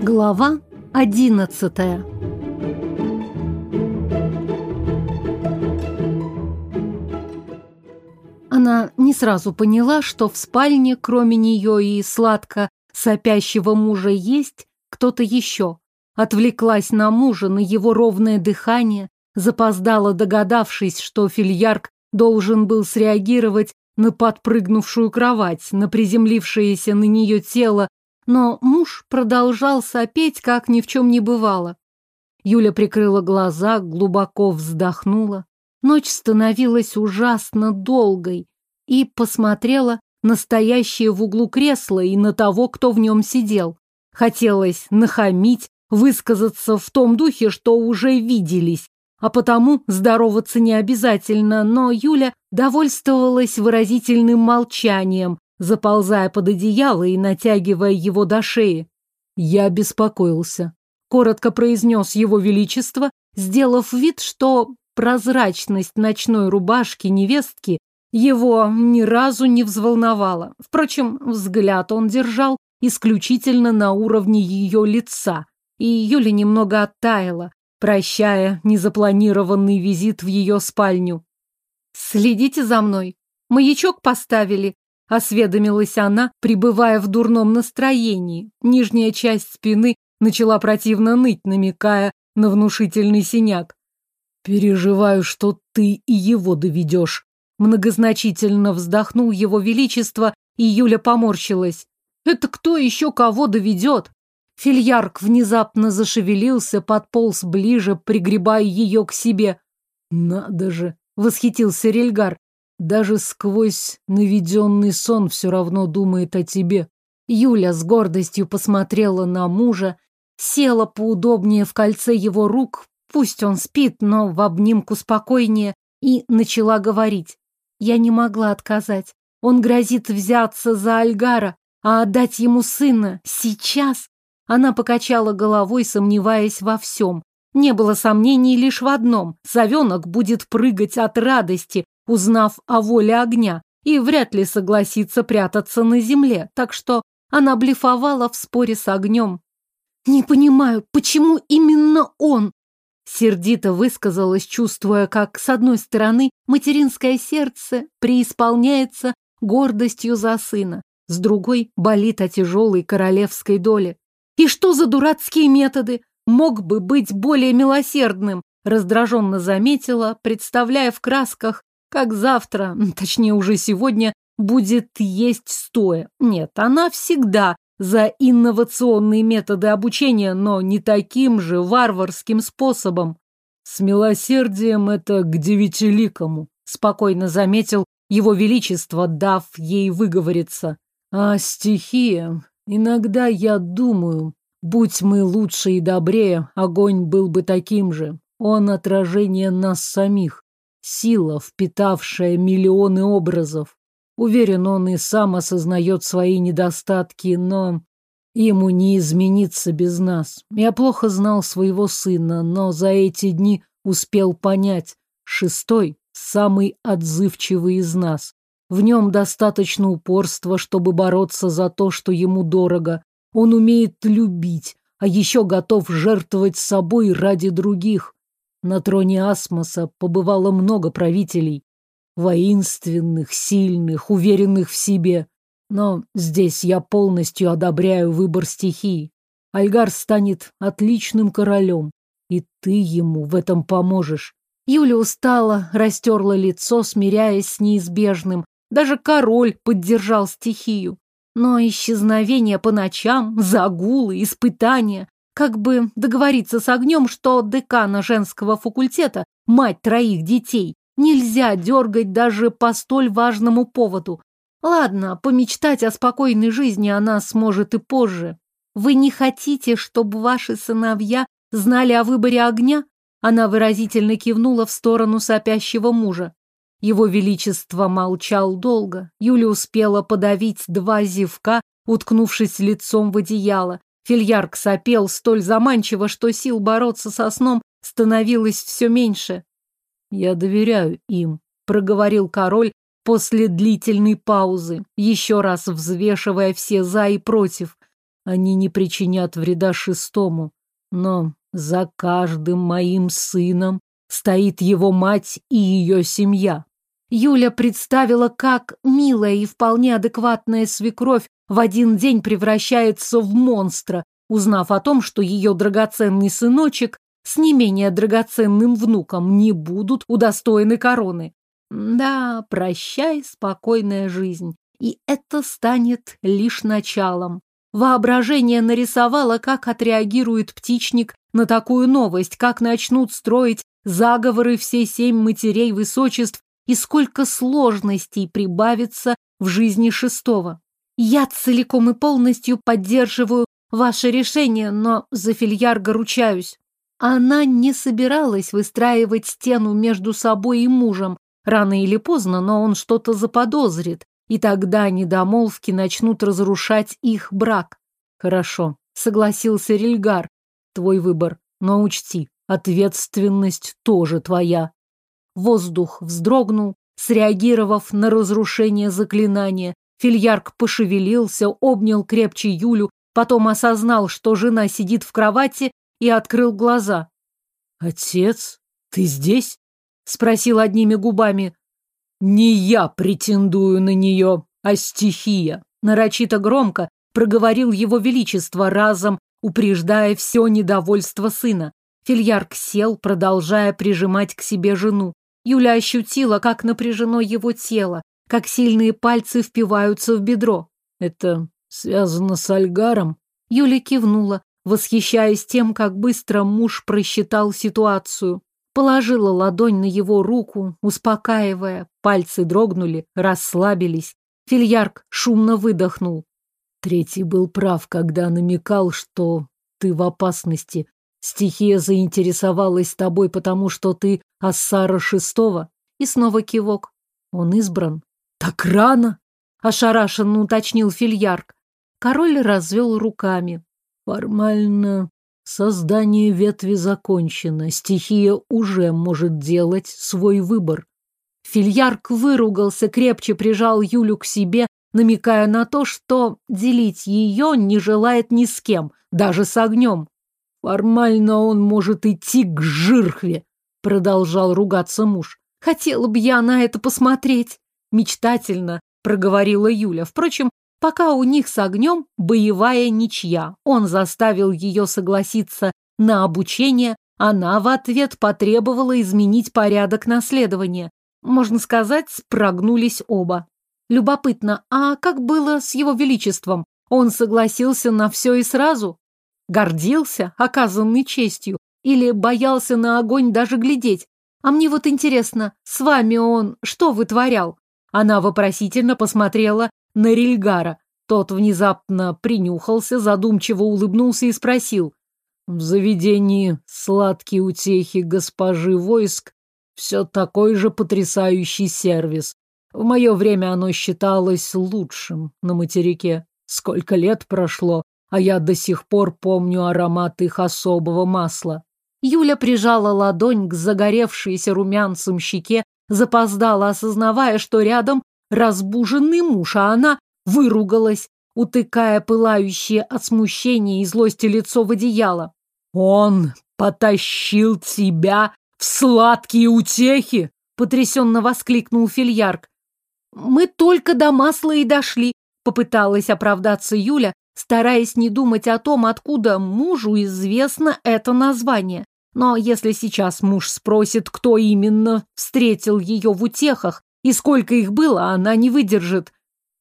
Глава одиннадцатая Она не сразу поняла, что в спальне, кроме нее и сладко сопящего мужа, есть кто-то еще. Отвлеклась на мужа, на его ровное дыхание, запоздала, догадавшись, что фильярк должен был среагировать на подпрыгнувшую кровать, на приземлившееся на нее тело, но муж продолжал сопеть, как ни в чем не бывало. Юля прикрыла глаза, глубоко вздохнула. Ночь становилась ужасно долгой и посмотрела на стоящее в углу кресло и на того, кто в нем сидел. Хотелось нахамить, высказаться в том духе, что уже виделись, а потому здороваться не обязательно, но Юля довольствовалась выразительным молчанием, заползая под одеяло и натягивая его до шеи. «Я беспокоился», — коротко произнес его величество, сделав вид, что прозрачность ночной рубашки невестки его ни разу не взволновала. Впрочем, взгляд он держал исключительно на уровне ее лица, и Юля немного оттаяла, прощая незапланированный визит в ее спальню. «Следите за мной. Маячок поставили», — осведомилась она, пребывая в дурном настроении. Нижняя часть спины начала противно ныть, намекая на внушительный синяк. «Переживаю, что ты и его доведешь», Многозначительно вздохнул его величество, и Юля поморщилась. Это кто еще кого доведет? Фильярк внезапно зашевелился, подполз ближе, пригребая ее к себе. Надо же, восхитился Рельгар. Даже сквозь наведенный сон все равно думает о тебе. Юля с гордостью посмотрела на мужа, села поудобнее в кольце его рук, пусть он спит, но в обнимку спокойнее, и начала говорить. Я не могла отказать. Он грозит взяться за Альгара, а отдать ему сына сейчас. Она покачала головой, сомневаясь во всем. Не было сомнений лишь в одном. Совенок будет прыгать от радости, узнав о воле огня, и вряд ли согласится прятаться на земле, так что она блефовала в споре с огнем. «Не понимаю, почему именно он?» Сердито высказалась, чувствуя, как, с одной стороны, материнское сердце преисполняется гордостью за сына, с другой болит о тяжелой королевской доле. И что за дурацкие методы? Мог бы быть более милосердным, раздраженно заметила, представляя в красках, как завтра, точнее уже сегодня, будет есть стоя. Нет, она всегда за инновационные методы обучения, но не таким же варварским способом. С милосердием это к девятиликому, спокойно заметил его величество, дав ей выговориться. А стихия, иногда я думаю, будь мы лучше и добрее, огонь был бы таким же. Он отражение нас самих, сила, впитавшая миллионы образов. Уверен, он и сам осознает свои недостатки, но ему не измениться без нас. Я плохо знал своего сына, но за эти дни успел понять. Шестой – самый отзывчивый из нас. В нем достаточно упорства, чтобы бороться за то, что ему дорого. Он умеет любить, а еще готов жертвовать собой ради других. На троне Асмоса побывало много правителей, воинственных, сильных, уверенных в себе. Но здесь я полностью одобряю выбор стихии. Альгар станет отличным королем, и ты ему в этом поможешь. Юля устала, растерла лицо, смиряясь с неизбежным. Даже король поддержал стихию. Но исчезновение по ночам, загулы, испытания. Как бы договориться с огнем, что декана женского факультета, мать троих детей, Нельзя дергать даже по столь важному поводу. Ладно, помечтать о спокойной жизни она сможет и позже. Вы не хотите, чтобы ваши сыновья знали о выборе огня? Она выразительно кивнула в сторону сопящего мужа. Его Величество молчал долго. Юля успела подавить два зевка, уткнувшись лицом в одеяло. Фильярк сопел столь заманчиво, что сил бороться со сном становилось все меньше. «Я доверяю им», — проговорил король, после длительной паузы, еще раз взвешивая все за и против. Они не причинят вреда шестому, но за каждым моим сыном стоит его мать и ее семья. Юля представила, как милая и вполне адекватная свекровь в один день превращается в монстра, узнав о том, что ее драгоценный сыночек с не менее драгоценным внуком не будут удостоены короны. Да, прощай, спокойная жизнь. И это станет лишь началом. Воображение нарисовало, как отреагирует птичник на такую новость, как начнут строить заговоры все семь матерей высочеств и сколько сложностей прибавится в жизни шестого. Я целиком и полностью поддерживаю ваше решение, но за Фильярга ручаюсь. Она не собиралась выстраивать стену между собой и мужем. Рано или поздно, но он что-то заподозрит, и тогда недомолвки начнут разрушать их брак. Хорошо, согласился Рильгар. Твой выбор, но учти, ответственность тоже твоя. Воздух вздрогнул, среагировав на разрушение заклинания. Фильярк пошевелился, обнял крепче Юлю, потом осознал, что жена сидит в кровати и открыл глаза. «Отец, ты здесь?» — спросил одними губами. «Не я претендую на нее, а стихия», — нарочито громко проговорил его величество разом, упреждая все недовольство сына. Фильярк сел, продолжая прижимать к себе жену. Юля ощутила, как напряжено его тело, как сильные пальцы впиваются в бедро. «Это связано с Альгаром?» Юля кивнула, восхищаясь тем, как быстро муж просчитал ситуацию. Положила ладонь на его руку, успокаивая. Пальцы дрогнули, расслабились. Фильярк шумно выдохнул. Третий был прав, когда намекал, что ты в опасности. Стихия заинтересовалась тобой, потому что ты Ассара Шестого. И снова кивок. Он избран. Так рано? Ошарашенно уточнил Фильярк. Король развел руками. Формально создание ветви закончено. Стихия уже может делать свой выбор. Фильярк выругался, крепче прижал Юлю к себе, намекая на то, что делить ее не желает ни с кем, даже с огнем. Формально он может идти к жирхве, продолжал ругаться муж. Хотела бы я на это посмотреть, мечтательно проговорила Юля. Впрочем, пока у них с огнем боевая ничья. Он заставил ее согласиться на обучение, она в ответ потребовала изменить порядок наследования. Можно сказать, прогнулись оба. Любопытно, а как было с его величеством? Он согласился на все и сразу? Гордился оказанной честью? Или боялся на огонь даже глядеть? А мне вот интересно, с вами он что вытворял? Она вопросительно посмотрела на Рильгара. Тот внезапно принюхался, задумчиво улыбнулся и спросил. В заведении сладкие утехи госпожи войск все такой же потрясающий сервис. В мое время оно считалось лучшим на материке. Сколько лет прошло, а я до сих пор помню аромат их особого масла. Юля прижала ладонь к загоревшейся румянцем щеке, запоздала, осознавая, что рядом разбуженный муж, а она выругалась, утыкая пылающее от смущения и злости лицо в одеяло. «Он потащил тебя в сладкие утехи!» — потрясенно воскликнул Фильярк. «Мы только до масла и дошли», — попыталась оправдаться Юля, стараясь не думать о том, откуда мужу известно это название. Но если сейчас муж спросит, кто именно встретил ее в утехах и сколько их было, она не выдержит.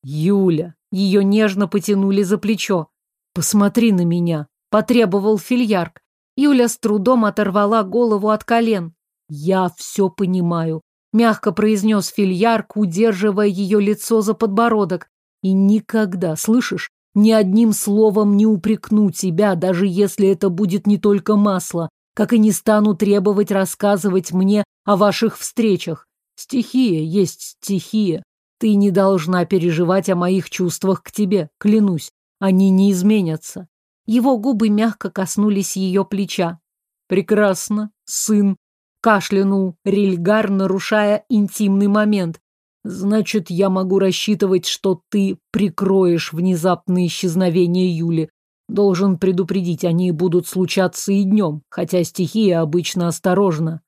«Юля!» — ее нежно потянули за плечо. «Посмотри на меня!» — потребовал фильярк. Юля с трудом оторвала голову от колен. «Я все понимаю мягко произнес фильярк, удерживая ее лицо за подбородок. И никогда, слышишь, ни одним словом не упрекну тебя, даже если это будет не только масло, как и не стану требовать рассказывать мне о ваших встречах. Стихия есть стихия. Ты не должна переживать о моих чувствах к тебе, клянусь. Они не изменятся. Его губы мягко коснулись ее плеча. Прекрасно, сын, Кашлянул Рильгар, нарушая интимный момент. Значит, я могу рассчитывать, что ты прикроешь внезапное исчезновение Юли. Должен предупредить, они будут случаться и днем, хотя стихия обычно осторожна.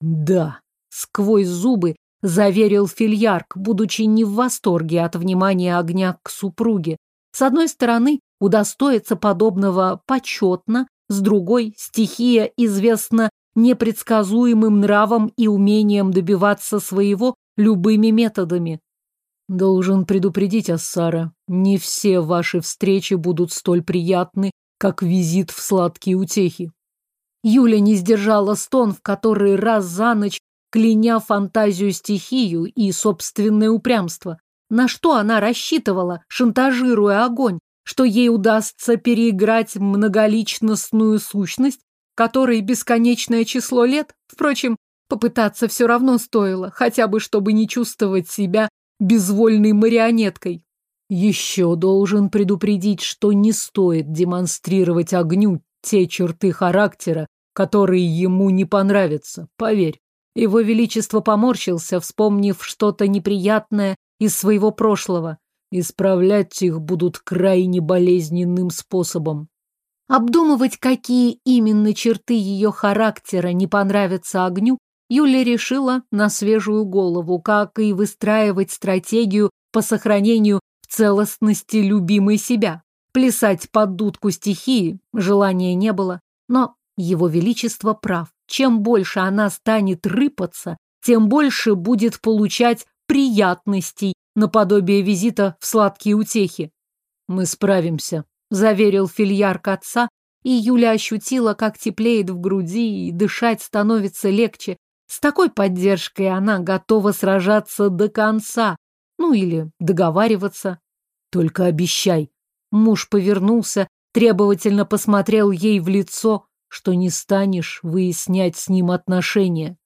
Да, сквозь зубы заверил Фильярк, будучи не в восторге от внимания огня к супруге. С одной стороны, удостоиться подобного почетно, с другой, стихия известна непредсказуемым нравом и умением добиваться своего любыми методами. Должен предупредить Ассара, не все ваши встречи будут столь приятны, как визит в сладкие утехи. Юля не сдержала стон, в который раз за ночь кляня фантазию стихию и собственное упрямство. На что она рассчитывала, шантажируя огонь? Что ей удастся переиграть многоличностную сущность, которой бесконечное число лет? Впрочем, попытаться все равно стоило, хотя бы чтобы не чувствовать себя безвольной марионеткой. Еще должен предупредить, что не стоит демонстрировать огню те черты характера, которые ему не понравятся, поверь. Его Величество поморщился, вспомнив что-то неприятное из своего прошлого. Исправлять их будут крайне болезненным способом. Обдумывать, какие именно черты ее характера не понравятся огню, Юля решила на свежую голову, как и выстраивать стратегию по сохранению в целостности любимой себя. Плясать под дудку стихии желания не было, но его Величество прав. Чем больше она станет рыпаться, тем больше будет получать приятностей наподобие визита в сладкие утехи. «Мы справимся», — заверил фильярк отца, и Юля ощутила, как теплеет в груди, и дышать становится легче. С такой поддержкой она готова сражаться до конца. Ну или договариваться. Только обещай. Муж повернулся, требовательно посмотрел ей в лицо, что не станешь выяснять с ним отношения.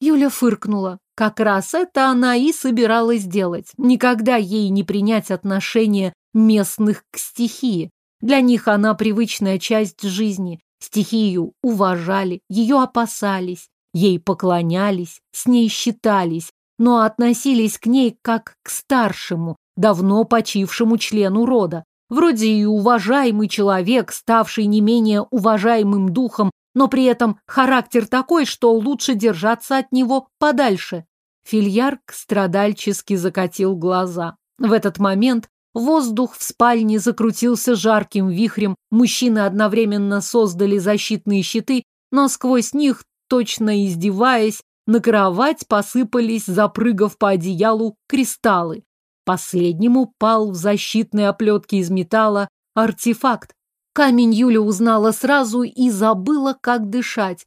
Юля фыркнула. Как раз это она и собиралась делать. Никогда ей не принять отношения местных к стихии. Для них она привычная часть жизни. Стихию уважали, ее опасались, ей поклонялись, с ней считались, но относились к ней как к старшему, давно почившему члену рода. Вроде и уважаемый человек, ставший не менее уважаемым духом, но при этом характер такой, что лучше держаться от него подальше. Фильярк страдальчески закатил глаза. В этот момент воздух в спальне закрутился жарким вихрем, мужчины одновременно создали защитные щиты, но сквозь них, точно издеваясь, на кровать посыпались, запрыгав по одеялу, кристаллы. Последнему пал в защитной оплетке из металла артефакт. Камень Юля узнала сразу и забыла, как дышать.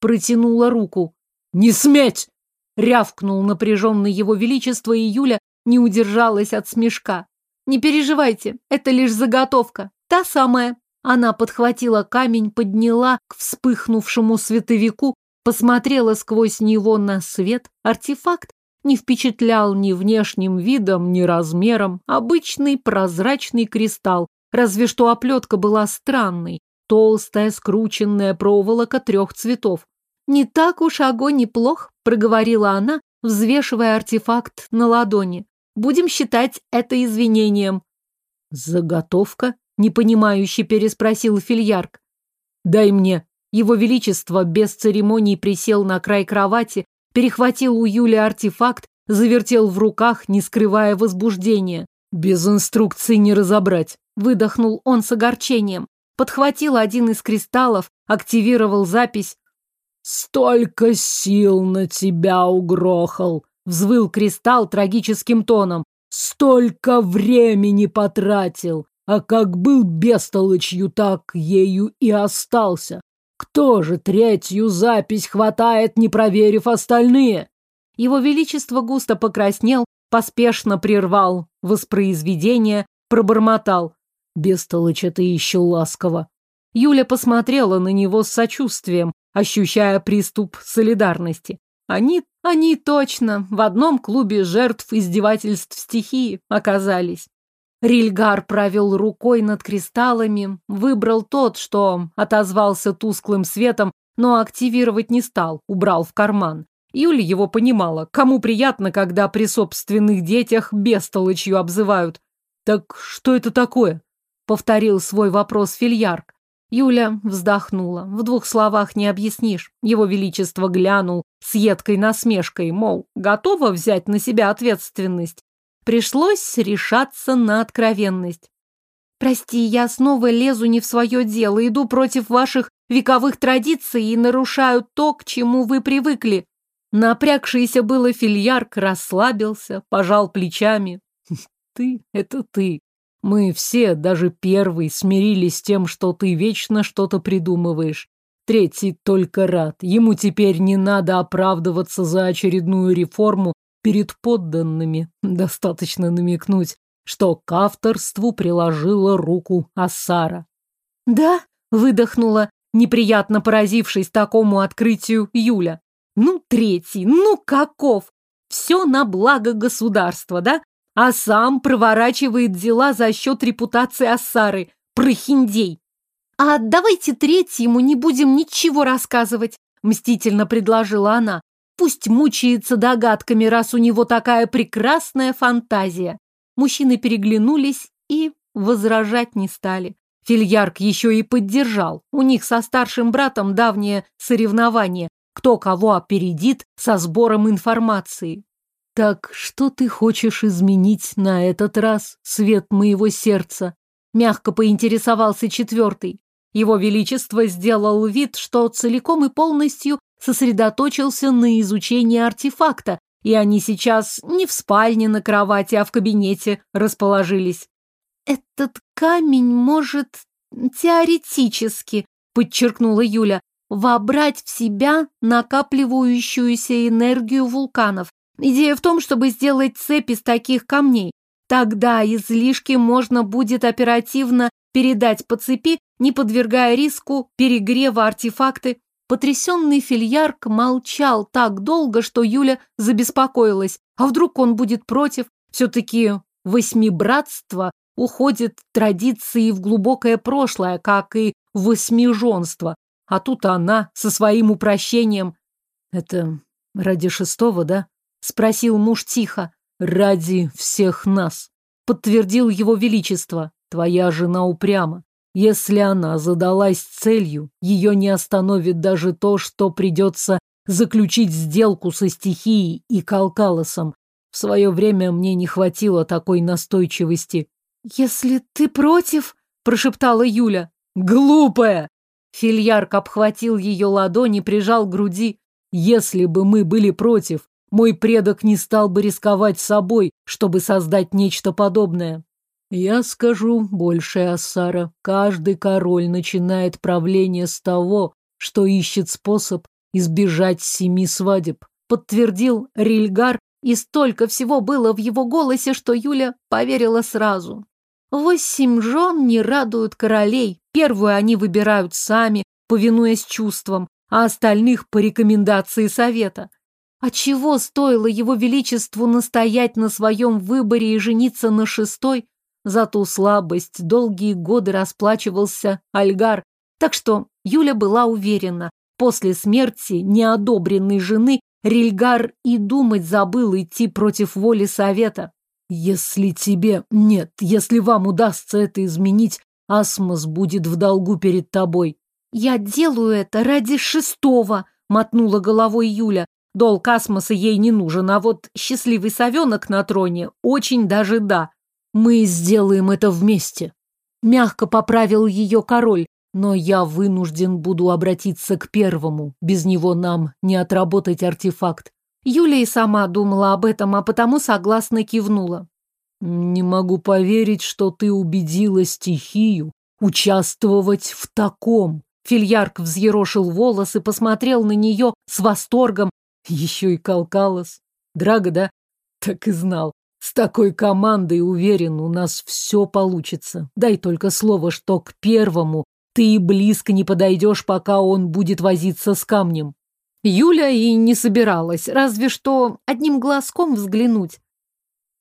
Протянула руку. «Не сметь!» Рявкнул напряженный его величество, и Юля не удержалась от смешка. «Не переживайте, это лишь заготовка. Та самая». Она подхватила камень, подняла к вспыхнувшему световику, посмотрела сквозь него на свет. Артефакт не впечатлял ни внешним видом, ни размером. Обычный прозрачный кристалл, разве что оплетка была странной. Толстая скрученная проволока трех цветов. «Не так уж огонь неплох», — проговорила она, взвешивая артефакт на ладони. «Будем считать это извинением». «Заготовка?» — непонимающе переспросил Фильярк. «Дай мне». Его Величество без церемоний присел на край кровати, перехватил у Юли артефакт, завертел в руках, не скрывая возбуждения. Без инструкций не разобрать. Выдохнул он с огорчением. Подхватил один из кристаллов, активировал запись. «Столько сил на тебя угрохал!» Взвыл кристалл трагическим тоном. «Столько времени потратил! А как был бестолочью, так ею и остался. Кто же третью запись хватает, не проверив остальные? Его Величество густо покраснел, поспешно прервал воспроизведение, пробормотал. Бестолочь это еще ласково. Юля посмотрела на него с сочувствием, ощущая приступ солидарности. Они, они точно в одном клубе жертв издевательств стихии оказались. Рильгар провел рукой над кристаллами, выбрал тот, что отозвался тусклым светом, но активировать не стал, убрал в карман. Юля его понимала. Кому приятно, когда при собственных детях бестолочью обзывают. «Так что это такое?» — повторил свой вопрос Фильярк. Юля вздохнула. В двух словах не объяснишь. Его Величество глянул с едкой насмешкой, мол, готова взять на себя ответственность. Пришлось решаться на откровенность. «Прости, я снова лезу не в свое дело, иду против ваших вековых традиций и нарушаю то, к чему вы привыкли». Напрягшийся было фильярк расслабился, пожал плечами. «Ты — это ты. Мы все, даже первый, смирились с тем, что ты вечно что-то придумываешь. Третий только рад. Ему теперь не надо оправдываться за очередную реформу перед подданными. Достаточно намекнуть, что к авторству приложила руку Асара. «Да?» — выдохнула, неприятно поразившись такому открытию Юля. «Ну, третий, ну каков? Все на благо государства, да? А сам проворачивает дела за счет репутации Ассары. Прохиндей!» «А давайте третьему не будем ничего рассказывать», — мстительно предложила она. «Пусть мучается догадками, раз у него такая прекрасная фантазия». Мужчины переглянулись и возражать не стали. Фильярк еще и поддержал. У них со старшим братом давнее соревнование. Кто кого опередит со сбором информации. «Так что ты хочешь изменить на этот раз, свет моего сердца?» Мягко поинтересовался четвертый. Его Величество сделал вид, что целиком и полностью сосредоточился на изучении артефакта, и они сейчас не в спальне на кровати, а в кабинете расположились. «Этот камень может теоретически», — подчеркнула Юля, «вобрать в себя накапливающуюся энергию вулканов. Идея в том, чтобы сделать цепь из таких камней. Тогда излишки можно будет оперативно передать по цепи, не подвергая риску перегрева артефакты. Потрясенный фильярк молчал так долго, что Юля забеспокоилась. А вдруг он будет против? Все-таки восьмибратство уходит традиции в глубокое прошлое, как и восьмиженство. А тут она со своим упрощением. Это ради шестого, да? Спросил муж тихо. Ради всех нас. Подтвердил его величество. Твоя жена упряма. Если она задалась целью, ее не остановит даже то, что придется заключить сделку со стихией и Калкалосом. В свое время мне не хватило такой настойчивости. «Если ты против...» — прошептала Юля. «Глупая!» Фильярк обхватил ее ладони, прижал к груди. «Если бы мы были против, мой предок не стал бы рисковать собой, чтобы создать нечто подобное. Я скажу больше, Ассара. Каждый король начинает правление с того, что ищет способ избежать семи свадеб. Подтвердил Рильгар, и столько всего было в его голосе, что Юля поверила сразу. Восемь жен не радуют королей. Первую они выбирают сами, повинуясь чувствам, а остальных по рекомендации совета. А чего стоило его величеству настоять на своем выборе и жениться на шестой? За ту слабость долгие годы расплачивался Альгар. Так что Юля была уверена, после смерти неодобренной жены Рильгар и думать забыл идти против воли совета. Если тебе нет, если вам удастся это изменить, Асмос будет в долгу перед тобой. Я делаю это ради шестого, мотнула головой Юля. Долг Асмоса ей не нужен, а вот счастливый совенок на троне очень даже да. Мы сделаем это вместе. Мягко поправил ее король, но я вынужден буду обратиться к первому. Без него нам не отработать артефакт. Юля и сама думала об этом, а потому согласно кивнула. Не могу поверить, что ты убедила стихию участвовать в таком. Фильярк взъерошил волосы, посмотрел на нее с восторгом, еще и Калкалос. Драго, да? Так и знал. С такой командой, уверен, у нас все получится. Дай только слово, что к первому ты и близко не подойдешь, пока он будет возиться с камнем. Юля и не собиралась, разве что одним глазком взглянуть.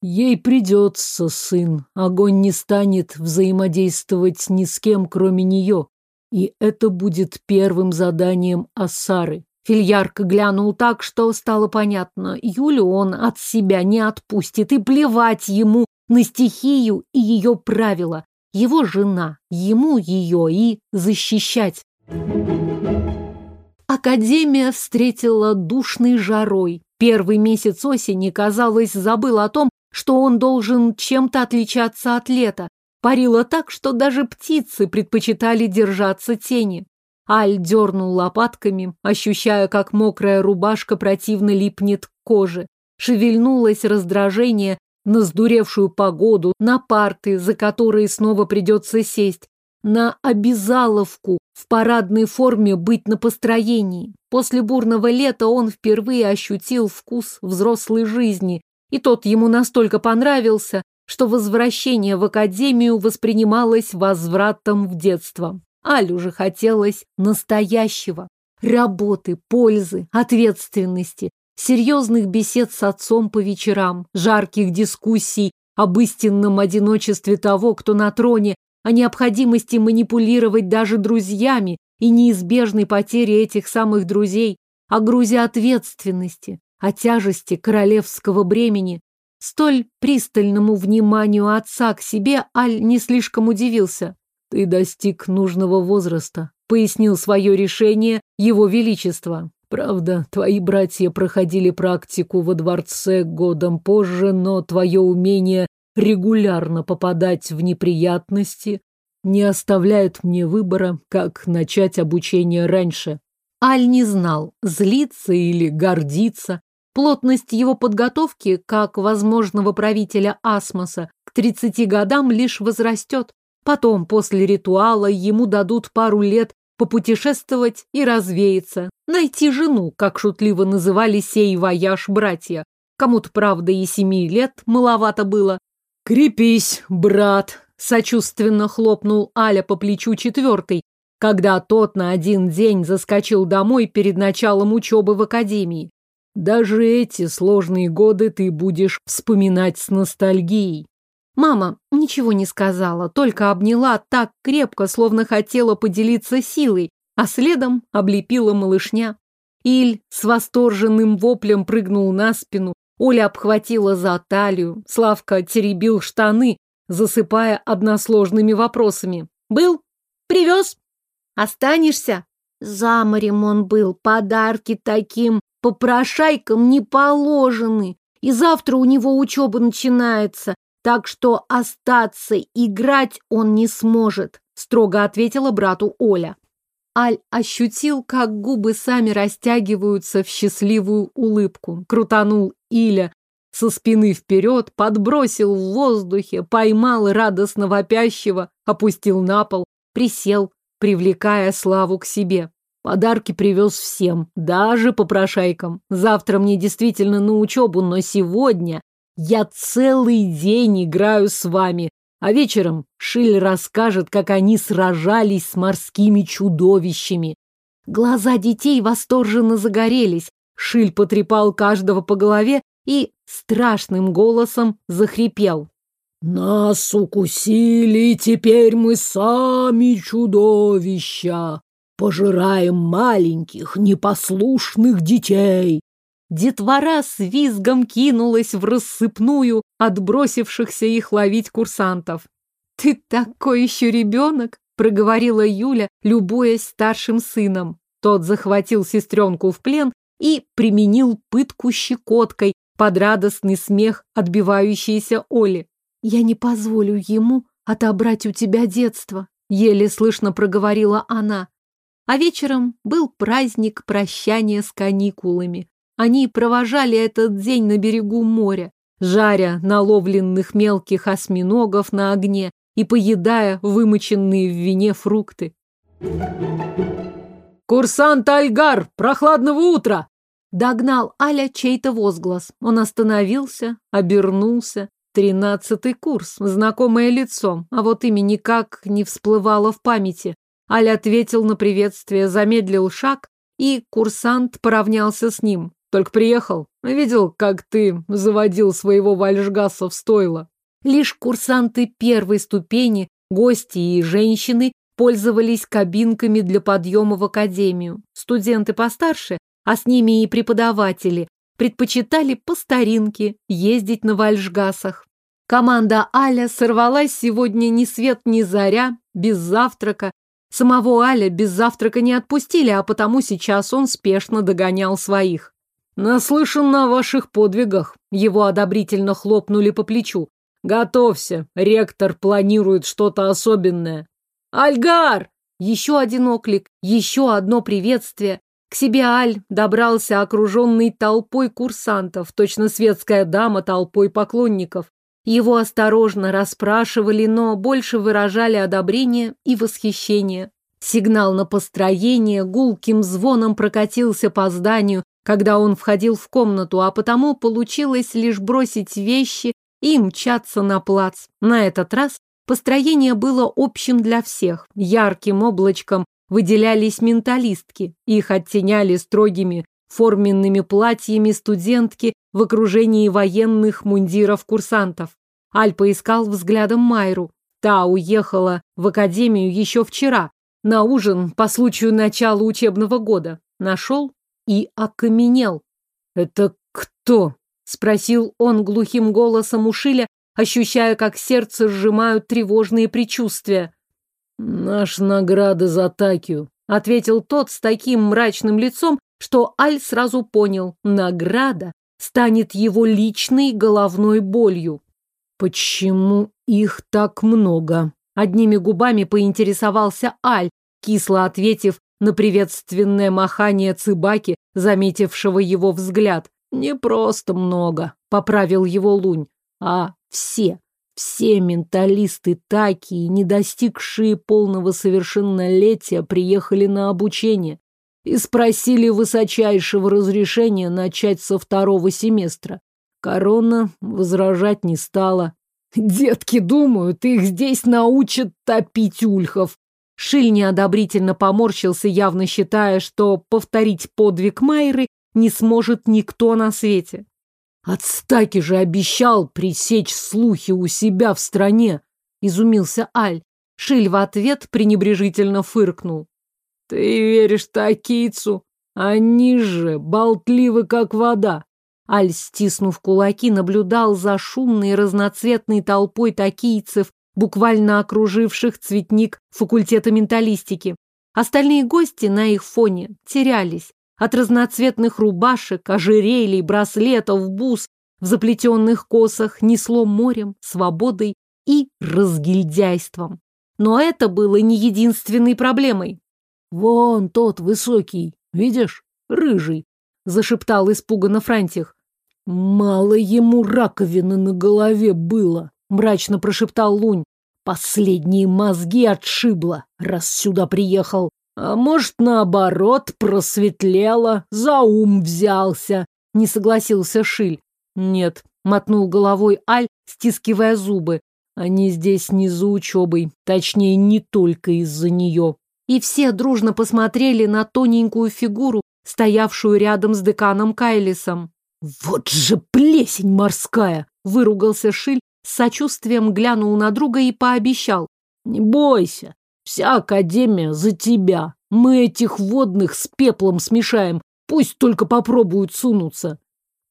Ей придется, сын. Огонь не станет взаимодействовать ни с кем, кроме нее. И это будет первым заданием Асары. Фильярк глянул так, что стало понятно. Юлю он от себя не отпустит, и плевать ему на стихию и ее правила. Его жена, ему ее и защищать. Академия встретила душной жарой. Первый месяц осени, казалось, забыл о том, что он должен чем-то отличаться от лета. Парило так, что даже птицы предпочитали держаться тени. Аль дернул лопатками, ощущая, как мокрая рубашка противно липнет к коже. Шевельнулось раздражение на сдуревшую погоду, на парты, за которые снова придется сесть, на обязаловку в парадной форме быть на построении. После бурного лета он впервые ощутил вкус взрослой жизни, и тот ему настолько понравился, что возвращение в академию воспринималось возвратом в детство. Алю же хотелось настоящего. Работы, пользы, ответственности, серьезных бесед с отцом по вечерам, жарких дискуссий об истинном одиночестве того, кто на троне, о необходимости манипулировать даже друзьями и неизбежной потере этих самых друзей, о грузе ответственности, о тяжести королевского бремени. Столь пристальному вниманию отца к себе Аль не слишком удивился. «Ты достиг нужного возраста», — пояснил свое решение его величество. «Правда, твои братья проходили практику во дворце годом позже, но твое умение регулярно попадать в неприятности не оставляет мне выбора, как начать обучение раньше». Аль не знал, злиться или гордиться. Плотность его подготовки, как возможного правителя Асмоса, к 30 годам лишь возрастет. Потом, после ритуала, ему дадут пару лет попутешествовать и развеяться, найти жену, как шутливо называли сей вояж братья. Кому-то, правда, и семи лет маловато было. «Крепись, брат!» — сочувственно хлопнул Аля по плечу четвертый, когда тот на один день заскочил домой перед началом учебы в академии. Даже эти сложные годы ты будешь вспоминать с ностальгией. Мама ничего не сказала, только обняла так крепко, словно хотела поделиться силой, а следом облепила малышня. Иль с восторженным воплем прыгнул на спину, Оля обхватила за талию, Славка теребил штаны, засыпая односложными вопросами. «Был? Привез? Останешься?» За морем он был, подарки таким попрошайкам не положены, и завтра у него учеба начинается, так что остаться играть он не сможет, строго ответила брату Оля. Аль ощутил, как губы сами растягиваются в счастливую улыбку. Крутанул Иля со спины вперед, подбросил в воздухе, поймал радостно вопящего, опустил на пол, присел, привлекая Славу к себе. Подарки привез всем, даже попрошайкам. Завтра мне действительно на учебу, но сегодня я целый день играю с вами, а вечером Шиль расскажет, как они сражались с морскими чудовищами. Глаза детей восторженно загорелись. Шиль потрепал каждого по голове и страшным голосом захрипел. «Нас укусили, теперь мы сами чудовища. Пожираем маленьких, непослушных детей. Детвора с визгом кинулась в рассыпную отбросившихся их ловить курсантов. «Ты такой еще ребенок!» — проговорила Юля, любуясь старшим сыном. Тот захватил сестренку в плен и применил пытку щекоткой под радостный смех отбивающейся Оли. «Я не позволю ему отобрать у тебя детство», — еле слышно проговорила она. А вечером был праздник прощания с каникулами. Они провожали этот день на берегу моря, жаря наловленных мелких осьминогов на огне и поедая вымоченные в вине фрукты. «Курсант Альгар! Прохладного утра!» Догнал Аля чей-то возглас. Он остановился, обернулся. Тринадцатый курс, знакомое лицо, а вот имя никак не всплывало в памяти. Аля ответил на приветствие, замедлил шаг, и курсант поравнялся с ним. Только приехал, видел, как ты заводил своего вальжгаса в стойло. Лишь курсанты первой ступени, гости и женщины пользовались кабинками для подъема в академию. Студенты постарше а с ними и преподаватели, предпочитали по старинке ездить на вальшгасах. Команда Аля сорвалась сегодня ни свет ни заря, без завтрака. Самого Аля без завтрака не отпустили, а потому сейчас он спешно догонял своих. «Наслышан о ваших подвигах», — его одобрительно хлопнули по плечу. «Готовься, ректор планирует что-то особенное». «Альгар!» Еще один оклик, еще одно приветствие. К себе Аль добрался окруженный толпой курсантов, точно светская дама толпой поклонников. Его осторожно расспрашивали, но больше выражали одобрение и восхищение. Сигнал на построение гулким звоном прокатился по зданию, когда он входил в комнату, а потому получилось лишь бросить вещи и мчаться на плац. На этот раз построение было общим для всех. Ярким облачком выделялись менталистки. Их оттеняли строгими форменными платьями студентки в окружении военных мундиров курсантов. Аль поискал взглядом Майру. Та уехала в академию еще вчера, на ужин по случаю начала учебного года. Нашел и окаменел. «Это кто?» — спросил он глухим голосом у Шиля, ощущая, как сердце сжимают тревожные предчувствия. «Наш награда за Такию», — ответил тот с таким мрачным лицом, что Аль сразу понял, награда станет его личной головной болью. «Почему их так много?» Одними губами поинтересовался Аль, кисло ответив на приветственное махание Цыбаки, заметившего его взгляд. «Не просто много», — поправил его Лунь, — «а все». Все менталисты Такии, не достигшие полного совершеннолетия, приехали на обучение и спросили высочайшего разрешения начать со второго семестра. Корона возражать не стала. Детки думают, их здесь научат топить ульхов. Шиль неодобрительно поморщился, явно считая, что повторить подвиг Майры не сможет никто на свете. Отстаки же обещал пресечь слухи у себя в стране, изумился Аль. Шиль в ответ пренебрежительно фыркнул. Ты веришь такийцу? Они же болтливы, как вода. Аль, стиснув кулаки, наблюдал за шумной разноцветной толпой такийцев, буквально окруживших цветник факультета менталистики. Остальные гости на их фоне терялись. От разноцветных рубашек, ожерелий, браслетов, бус в заплетенных косах несло морем, свободой и разгильдяйством. Но это было не единственной проблемой. «Вон тот высокий, видишь, рыжий», — зашептал испуганно Франтих. «Мало ему раковины на голове было», — мрачно прошептал Лунь. «Последние мозги отшибло, раз сюда приехал. А может, наоборот, просветлело, за ум взялся», — не согласился Шиль. «Нет», — мотнул головой Аль, стискивая зубы. «Они здесь не за учебой, точнее, не только из-за нее». И все дружно посмотрели на тоненькую фигуру, стоявшую рядом с деканом Кайлисом. «Вот же плесень морская!» — выругался Шиль, с сочувствием глянул на друга и пообещал. «Не бойся, вся Академия за тебя. Мы этих водных с пеплом смешаем, пусть только попробуют сунуться».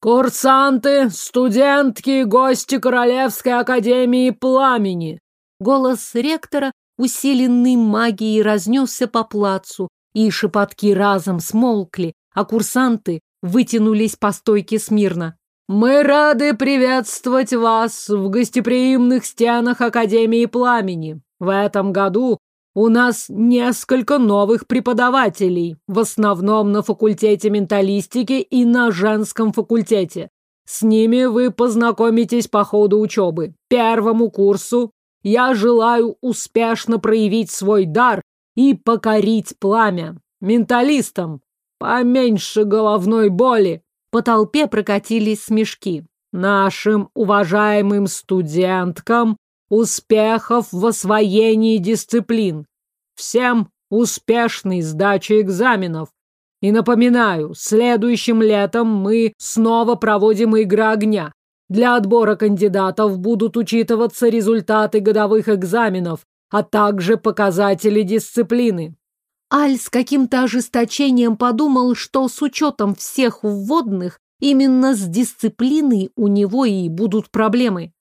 «Курсанты, студентки, гости Королевской Академии Пламени!» Голос ректора, усиленный магией, разнесся по плацу, и шепотки разом смолкли, а курсанты вытянулись по стойке смирно. «Мы рады приветствовать вас в гостеприимных стенах Академии Пламени. В этом году у нас несколько новых преподавателей, в основном на факультете менталистики и на женском факультете. С ними вы познакомитесь по ходу учебы. Первому курсу я желаю успешно проявить свой дар и покорить пламя. Менталистам поменьше головной боли. По толпе прокатились смешки. Нашим уважаемым студенткам успехов в освоении дисциплин. Всем успешной сдачи экзаменов. И напоминаю, следующим летом мы снова проводим игры огня. Для отбора кандидатов будут учитываться результаты годовых экзаменов, а также показатели дисциплины. Аль с каким-то ожесточением подумал, что с учетом всех вводных именно с дисциплиной у него и будут проблемы.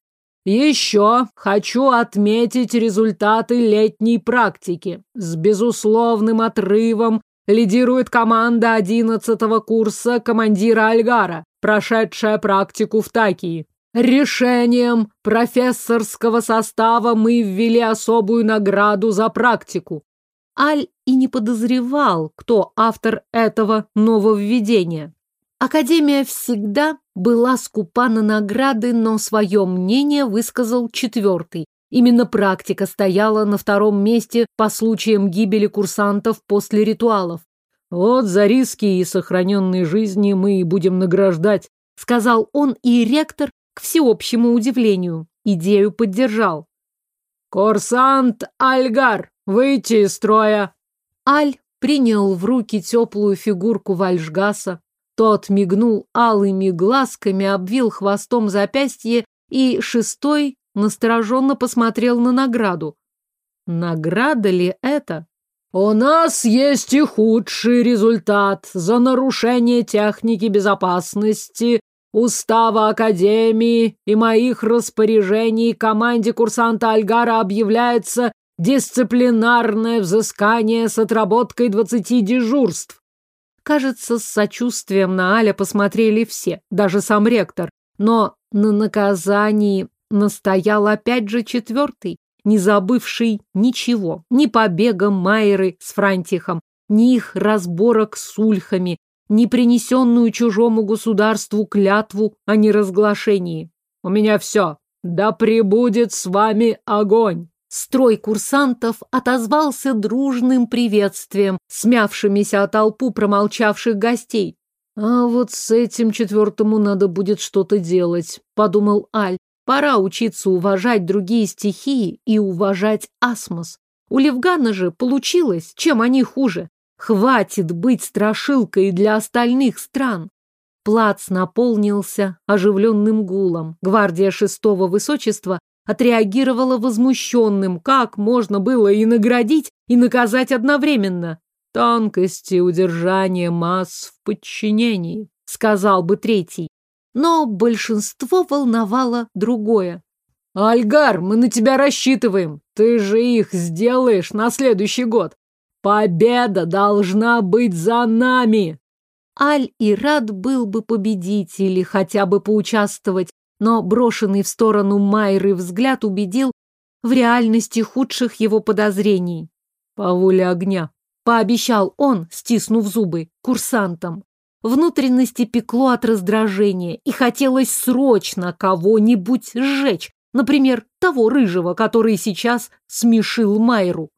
Еще хочу отметить результаты летней практики. С безусловным отрывом лидирует команда одиннадцатого курса командира Альгара, прошедшая практику в Такии. Решением профессорского состава мы ввели особую награду за практику. Аль и не подозревал, кто автор этого нововведения. Академия всегда была скупа на награды, но свое мнение высказал четвертый. Именно практика стояла на втором месте по случаям гибели курсантов после ритуалов. «Вот за риски и сохраненные жизни мы и будем награждать», сказал он, и ректор, к всеобщему удивлению, идею поддержал. «Курсант Альгар, выйти из строя!» Аль принял в руки теплую фигурку Вальшгаса, тот мигнул алыми глазками, обвил хвостом запястье и шестой настороженно посмотрел на награду. Награда ли это? «У нас есть и худший результат за нарушение техники безопасности, устава Академии и моих распоряжений команде курсанта Альгара объявляется дисциплинарное взыскание с отработкой двадцати дежурств. Кажется, с сочувствием на Аля посмотрели все, даже сам ректор. Но на наказании настоял опять же четвертый, не забывший ничего, ни побега Майеры с Франтихом, ни их разборок с ульхами, ни принесенную чужому государству клятву о неразглашении. «У меня все. Да пребудет с вами огонь!» Строй курсантов отозвался дружным приветствием, смявшимися от толпу промолчавших гостей. «А вот с этим четвертому надо будет что-то делать», — подумал Аль. «Пора учиться уважать другие стихии и уважать асмос. У Левгана же получилось, чем они хуже. Хватит быть страшилкой для остальных стран». Плац наполнился оживленным гулом. Гвардия шестого высочества отреагировала возмущенным. Как можно было и наградить, и наказать одновременно? Тонкости удержания масс в подчинении, сказал бы третий. Но большинство волновало другое. Альгар, мы на тебя рассчитываем. Ты же их сделаешь на следующий год. Победа должна быть за нами. Аль и рад был бы победить или хотя бы поучаствовать, но брошенный в сторону Майры взгляд убедил в реальности худших его подозрений. «По воле огня», — пообещал он, стиснув зубы, курсантам. Внутренности пекло от раздражения, и хотелось срочно кого-нибудь сжечь, например, того рыжего, который сейчас смешил Майру.